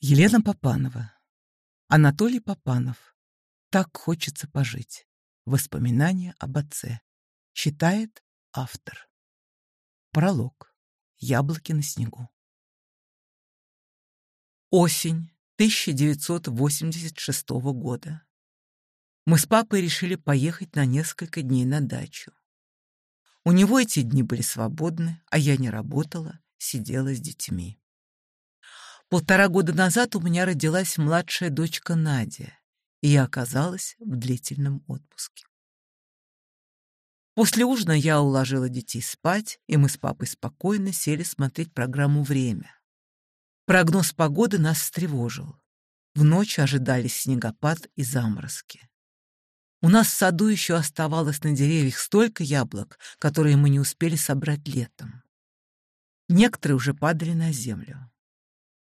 Елена Попанова. Анатолий Попанов. Так хочется пожить. Воспоминания об отце. Читает автор. Пролог. Яблоки на снегу. Осень 1986 года. Мы с папой решили поехать на несколько дней на дачу. У него эти дни были свободны, а я не работала, сидела с детьми. Полтора года назад у меня родилась младшая дочка Надя, и я оказалась в длительном отпуске. После ужина я уложила детей спать, и мы с папой спокойно сели смотреть программу «Время». Прогноз погоды нас встревожил. В ночь ожидались снегопад и заморозки. У нас в саду еще оставалось на деревьях столько яблок, которые мы не успели собрать летом. Некоторые уже падали на землю.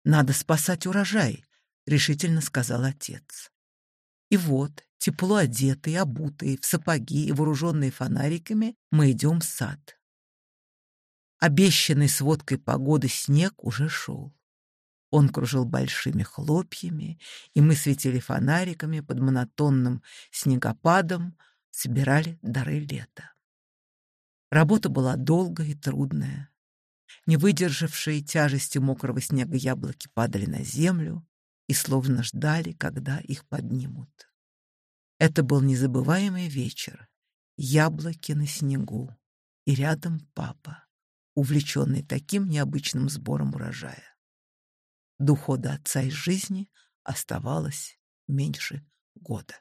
Надо спасать урожай, решительно сказал отец. И вот, тепло одетые, обутые, в сапоги и вооруженные фонариками, мы идем в сад. Обещанный сводкой погоды снег уже шел. Он кружил большими хлопьями, и мы светили фонариками под монотонным снегопадом, собирали дары лета. Работа была долгая и трудная. Не выдержавшие тяжести мокрого снега яблоки падали на землю и словно ждали, когда их поднимут. Это был незабываемый вечер. Яблоки на снегу. И рядом папа, увлеченный таким необычным сбором урожая. До ухода отца из жизни оставалось меньше года.